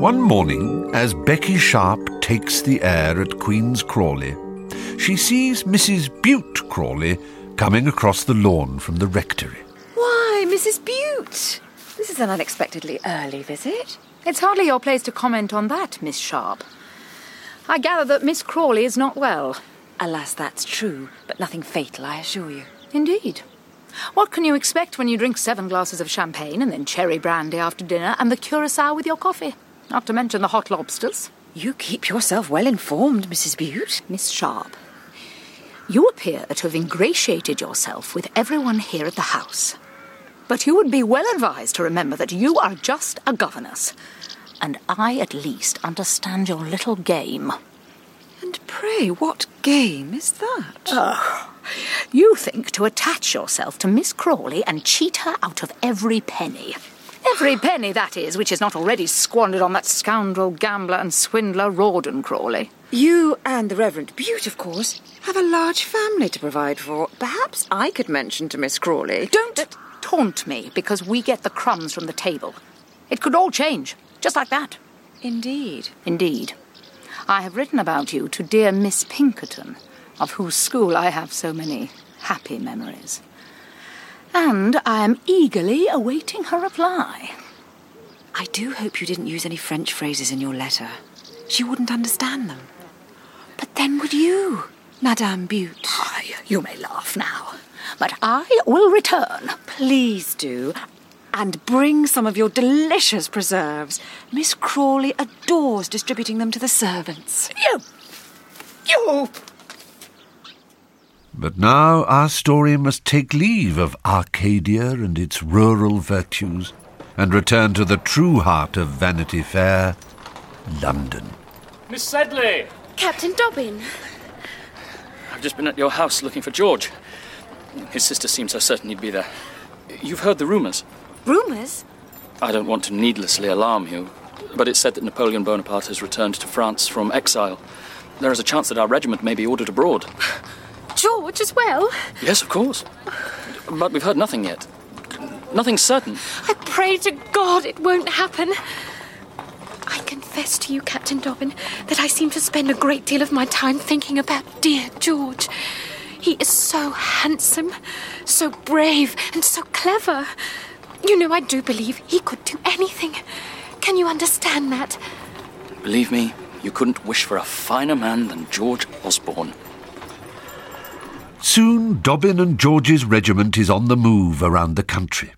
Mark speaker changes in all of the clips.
Speaker 1: One morning, as Becky Sharp takes the air at Queen's Crawley, she sees Mrs. Bute Crawley coming across the lawn from the rectory.
Speaker 2: Why, Mrs. Bute! This is an unexpectedly early visit.
Speaker 3: It's hardly your place to comment on that, Miss Sharp. I gather that Miss Crawley is not well.
Speaker 2: Alas, that's true, but nothing fatal, I assure you.
Speaker 3: Indeed. What can you expect when you drink seven glasses of champagne and then cherry brandy after dinner and the curacao with your coffee? Not to mention the hot lobsters.
Speaker 2: You keep yourself well informed, Mrs. Bute.
Speaker 3: Miss Sharp, you appear to have ingratiated yourself with everyone here at the house. But you would be well advised to remember that you are just a governess, and I at least understand your little game.
Speaker 2: And pray, what game is that?
Speaker 3: Oh, you think to attach yourself to Miss Crawley and cheat her out of every penny. Every penny, that is, which is not already squandered on that scoundrel, gambler, and swindler, Rawdon Crawley.
Speaker 2: You and the Reverend Bute, of course, have a large family to provide for. Perhaps I could mention to Miss Crawley.
Speaker 3: Don't that... taunt me because we get the crumbs from the table. It could all change, just like that.
Speaker 2: Indeed.
Speaker 3: Indeed. I have written about you to dear Miss Pinkerton, of whose school I have so many happy memories and I am eagerly awaiting her reply.
Speaker 2: I do hope you didn't use any French phrases in your letter. She wouldn't understand them. But then would you, Madame Bute?
Speaker 3: Ah, you may laugh now, but I will return.
Speaker 2: Please do. And bring some of your delicious preserves. Miss Crawley adores distributing them to the servants.
Speaker 3: You! You!
Speaker 1: But now our story must take leave of Arcadia and its rural virtues and return to the true heart of Vanity Fair, London.
Speaker 4: Miss Sedley!
Speaker 5: Captain Dobbin.
Speaker 4: I've just been at your house looking for George. His sister seemed so certain he'd be there. You've heard the rumours.
Speaker 5: Rumours?
Speaker 4: I don't want to needlessly alarm you, but it's said that Napoleon Bonaparte has returned to France from exile. There is a chance that our regiment may be ordered abroad.
Speaker 5: George as well?
Speaker 4: Yes, of course. But we've heard nothing yet. Nothing certain.
Speaker 5: I pray to God it won't happen. I confess to you, Captain Dobbin, that I seem to spend a great deal of my time thinking about dear George. He is so handsome, so brave, and so clever. You know, I do believe he could do anything. Can you understand that?
Speaker 4: Believe me, you couldn't wish for a finer man than George Osborne.
Speaker 1: Soon Dobbin and George's regiment is on the move around the country.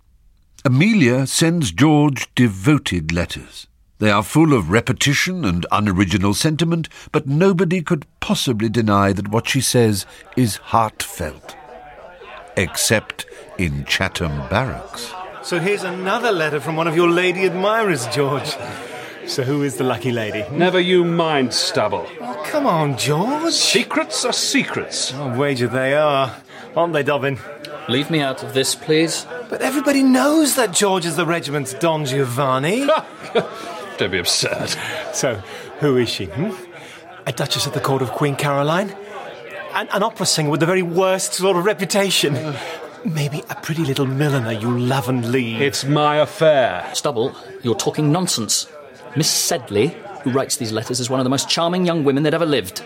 Speaker 1: Amelia sends George devoted letters. They are full of repetition and unoriginal sentiment, but nobody could possibly deny that what she says is heartfelt. Except in Chatham Barracks.
Speaker 6: So here's another letter from one of your lady admirers, George. So who is the lucky lady?
Speaker 7: Never you mind, Stubble.
Speaker 6: Oh, come on, George.
Speaker 7: Secrets are secrets.
Speaker 6: I'll wager they are. Aren't they, Dobbin?
Speaker 4: Leave me out of this, please.
Speaker 6: But everybody knows that George is the regiment's Don Giovanni.
Speaker 7: Don't be absurd.
Speaker 6: So, who is she? Hmm? A Duchess at the court of Queen Caroline? An, an opera singer with the very worst sort of reputation? Maybe a pretty little milliner you love and leave.
Speaker 7: It's my affair.
Speaker 4: Stubble, you're talking nonsense. Miss Sedley, who writes these letters, is one of the most charming young women that ever lived.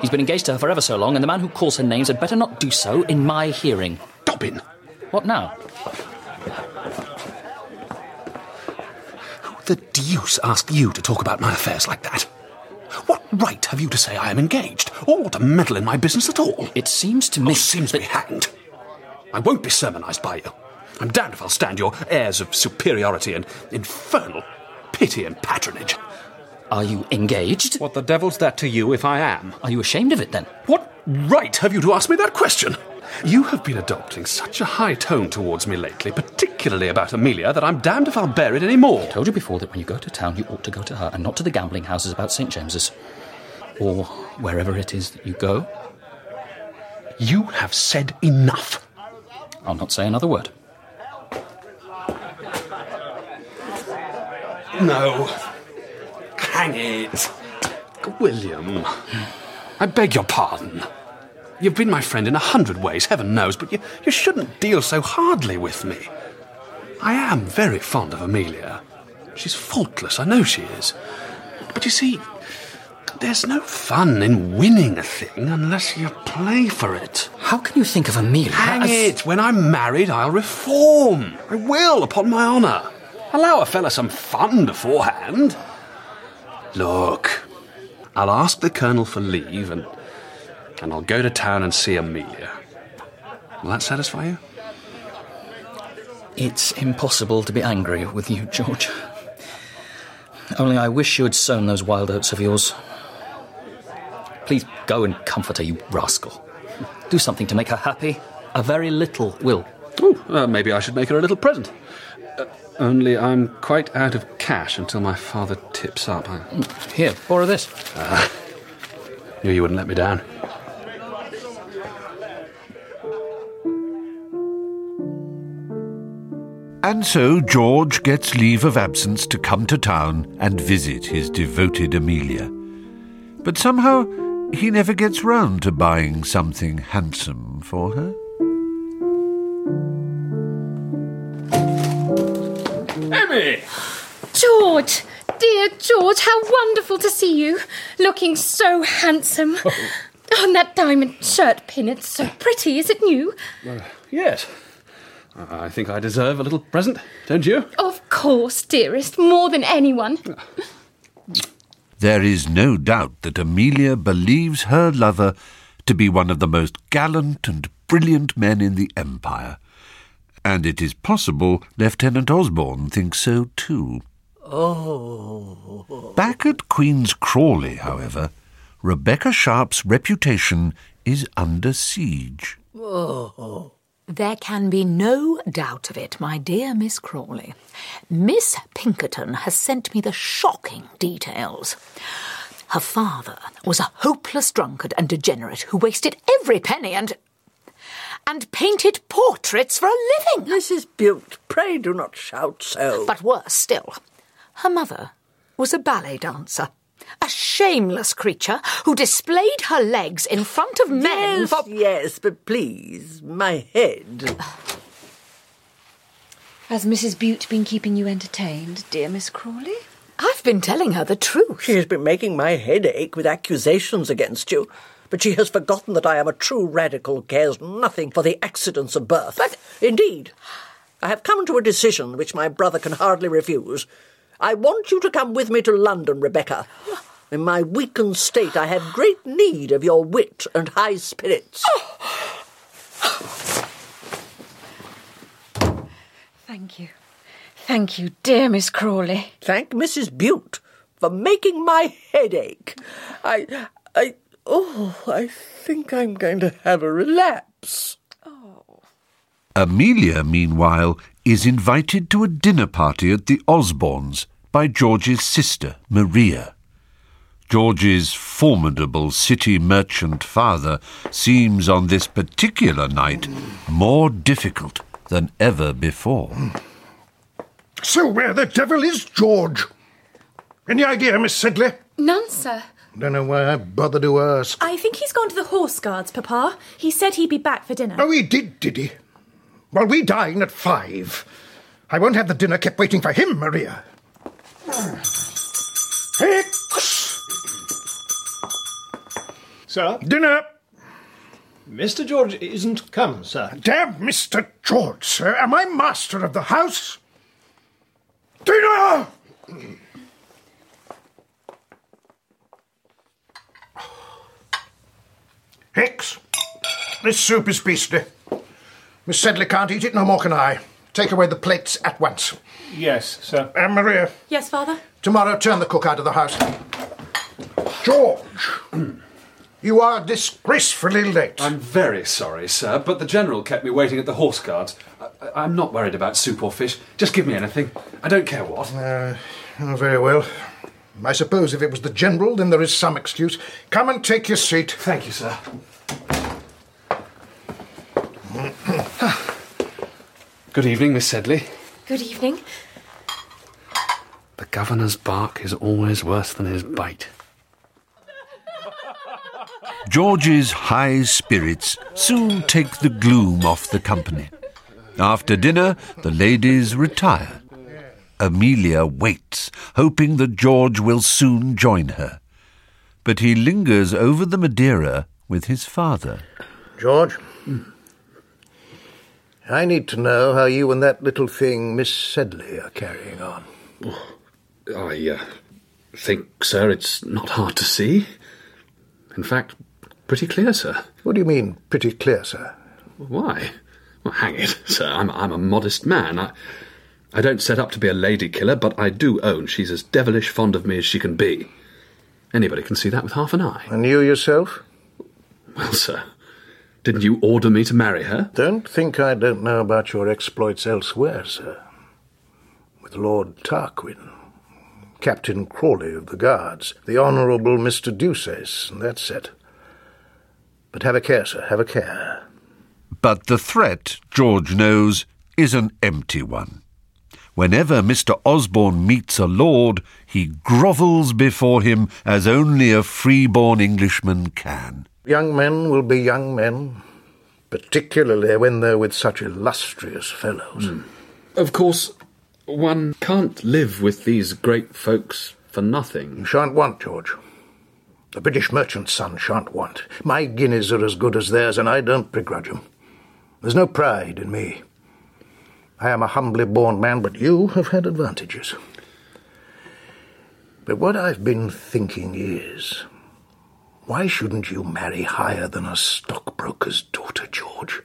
Speaker 4: He's been engaged to her for ever so long, and the man who calls her names had better not do so in my hearing.
Speaker 7: Dobbin!
Speaker 4: What now?
Speaker 7: Who the deuce asked you to talk about my affairs like that? What right have you to say I am engaged, or to meddle in my business at all?
Speaker 4: It seems to me.
Speaker 7: Oh, seems
Speaker 4: that...
Speaker 7: be hanged. I won't be sermonized by you. I'm damned if I'll stand your airs of superiority and infernal pity and patronage.
Speaker 4: Are you engaged?
Speaker 7: What the devil's that to you if I am?
Speaker 4: Are you ashamed of it then?
Speaker 7: What right have you to ask me that question? You have been adopting such a high tone towards me lately, particularly about Amelia, that I'm damned if I'll bear it any more.
Speaker 4: I told you before that when you go to town, you ought to go to her and not to the gambling houses about St. James's. Or wherever it is that you go.
Speaker 7: You have said enough.
Speaker 4: I'll not say another word.
Speaker 7: No. Hang it. William, I beg your pardon. You've been my friend in a hundred ways, heaven knows, but you, you shouldn't deal so hardly with me. I am very fond of Amelia. She's faultless, I know she is. But you see, there's no fun in winning a thing unless you play for it.
Speaker 4: How can you think of Amelia
Speaker 7: Hang
Speaker 4: as...
Speaker 7: it! When I'm married, I'll reform. I will, upon my honour. Allow a fella some fun beforehand. Look, I'll ask the Colonel for leave and, and I'll go to town and see Amelia. Will that satisfy you?
Speaker 4: It's impossible to be angry with you, George. Only I wish you had sown those wild oats of yours. Please go and comfort her, you rascal. Do something to make her happy. A very little will.
Speaker 7: Oh, uh, maybe I should make her a little present. Uh, only I'm quite out of cash until my father tips up. I
Speaker 4: Here, borrow this.
Speaker 7: knew you wouldn't let me down.
Speaker 1: And so George gets leave of absence to come to town and visit his devoted Amelia. But somehow he never gets round to buying something handsome for her.
Speaker 7: Emmy!
Speaker 5: George! Dear George, how wonderful to see you. Looking so handsome. Oh, that diamond shirt pin, it's so pretty. Is it new?
Speaker 7: Uh, yes. I think I deserve a little present, don't you?
Speaker 5: Of course, dearest, more than anyone.
Speaker 1: There is no doubt that Amelia believes her lover to be one of the most gallant and brilliant men in the Empire. And it is possible Lieutenant Osborne thinks so too. Oh. Back at Queen's Crawley, however, Rebecca Sharp's reputation is under siege. Oh.
Speaker 3: There can be no doubt of it, my dear Miss Crawley. Miss Pinkerton has sent me the shocking details. Her father was a hopeless drunkard and degenerate who wasted every penny and. And painted portraits for a living.
Speaker 8: Mrs. Bute, pray do not shout so.
Speaker 3: But worse still, her mother was a ballet dancer. A shameless creature who displayed her legs in front of men
Speaker 8: yes,
Speaker 3: for.
Speaker 8: yes, but please, my head.
Speaker 2: Has Mrs. Bute been keeping you entertained, dear Miss Crawley?
Speaker 3: I've been telling her the truth.
Speaker 8: She has been making my head ache with accusations against you. But she has forgotten that I am a true radical cares nothing for the accidents of birth. But indeed, I have come to a decision which my brother can hardly refuse. I want you to come with me to London, Rebecca. In my weakened state, I have great need of your wit and high spirits.
Speaker 2: Thank you. Thank you, dear Miss Crawley.
Speaker 8: Thank Mrs. Bute for making my head ache. I, I, oh, I think I'm going to have a relapse. Oh.
Speaker 1: Amelia, meanwhile, is invited to a dinner party at the Osbornes by George's sister, Maria. George's formidable city merchant father seems on this particular night more difficult than ever before.
Speaker 9: So where the devil is George? Any idea, Miss Sedley?
Speaker 5: None, sir.
Speaker 9: Don't know why I bother to ask.
Speaker 10: I think he's gone to the Horse Guards, Papa. He said he'd be back for dinner.
Speaker 9: Oh, he did, did he? Well, we dine at five. I won't have the dinner kept waiting for him, Maria. Hicks!
Speaker 6: Sir,
Speaker 9: Dinner!
Speaker 6: Mr. George isn't come, sir.
Speaker 9: Damn Mr. George, sir. Am I master of the house? Dinner! Hicks, this soup is beastly. Miss Sedley can't eat it, no more can I. Take away the plates at once.
Speaker 6: Yes, sir.
Speaker 9: And Maria,
Speaker 10: Yes, Father?
Speaker 9: tomorrow turn the cook out of the house. George, you are disgracefully late.
Speaker 7: I'm very sorry, sir, but the General kept me waiting at the Horse Guards. I, I'm not worried about soup or fish. Just give me anything. I don't care what.
Speaker 9: Uh, oh, very well. I suppose if it was the General, then there is some excuse. Come and take your seat.
Speaker 7: Thank you, sir. Good evening, Miss Sedley.
Speaker 5: Good evening.
Speaker 7: The Governor's bark is always worse than his bite.
Speaker 1: George's high spirits soon take the gloom off the company. After dinner, the ladies retire. Amelia waits, hoping that George will soon join her. But he lingers over the Madeira with his father.
Speaker 9: George, I need to know how you and that little thing, Miss Sedley, are carrying on.
Speaker 7: I uh, think, sir, it's not hard to see. In fact, pretty clear, sir.
Speaker 9: What do you mean, pretty clear, sir?
Speaker 7: Why? Well, hang it, sir. I'm, I'm a modest man. I, I don't set up to be a lady killer, but I do own she's as devilish fond of me as she can be. Anybody can see that with half an eye.
Speaker 9: And you yourself?
Speaker 7: Well, sir, didn't you order me to marry her?
Speaker 9: Don't think I don't know about your exploits elsewhere, sir. With Lord Tarquin, Captain Crawley of the Guards, the Honourable Mr. Deuceace, and that set. But have a care, sir, have a care.
Speaker 1: But the threat, George knows, is an empty one. Whenever Mr. Osborne meets a lord, he grovels before him as only a free-born Englishman can.
Speaker 9: Young men will be young men, particularly when they're with such illustrious fellows.
Speaker 7: Mm. Of course, one can't live with these great folks for nothing.
Speaker 9: You shan't want, George. The British merchant's son shan't want. My guineas are as good as theirs, and I don't begrudge 'em. There's no pride in me. I am a humbly born man, but you have had advantages. But what I've been thinking is, why shouldn't you marry higher than a stockbroker's daughter, George?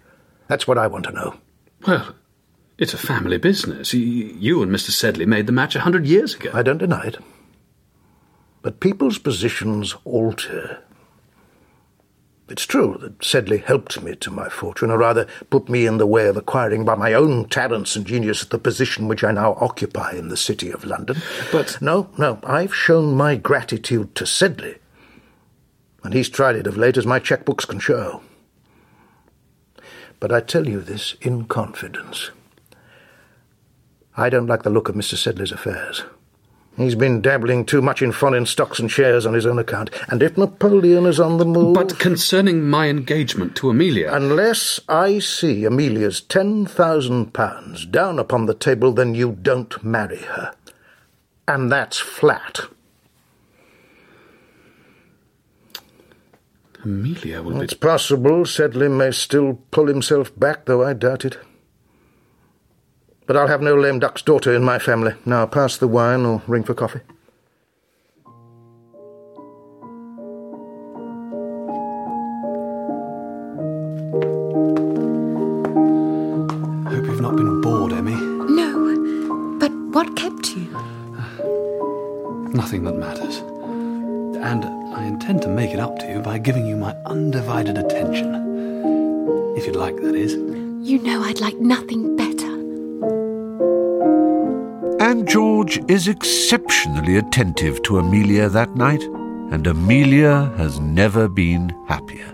Speaker 9: That's what I want to know.
Speaker 7: Well, it's a family business. You and Mr. Sedley made the match a hundred years ago.
Speaker 9: I don't deny it. But people's positions alter. It's true that Sedley helped me to my fortune, or rather put me in the way of acquiring by my own talents and genius the position which I now occupy in the City of London.
Speaker 7: But.
Speaker 9: No, no, I've shown my gratitude to Sedley. And he's tried it of late, as my checkbooks can show. But I tell you this in confidence. I don't like the look of Mr. Sedley's affairs. He's been dabbling too much in foreign stocks and shares on his own account, and if Napoleon is on the move.
Speaker 7: But concerning my engagement to Amelia.
Speaker 9: Unless I see Amelia's ten thousand pounds down upon the table, then you don't marry her. And that's flat.
Speaker 7: Amelia will
Speaker 9: It's possible Sedley may still pull himself back, though I doubt it. But I'll have no lame duck's daughter in my family. Now pass the wine or ring for coffee.
Speaker 7: Hope you've not been bored, Emmy.
Speaker 2: No, but what kept you?
Speaker 7: Nothing that matters. And I intend to make it up to you by giving you my undivided attention. If you'd like, that is.
Speaker 5: You know I'd like nothing
Speaker 1: George is exceptionally attentive to Amelia that night, and Amelia has never been happier.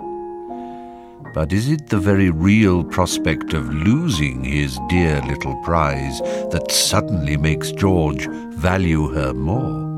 Speaker 1: But is it the very real prospect of losing his dear little prize that suddenly makes George value her more?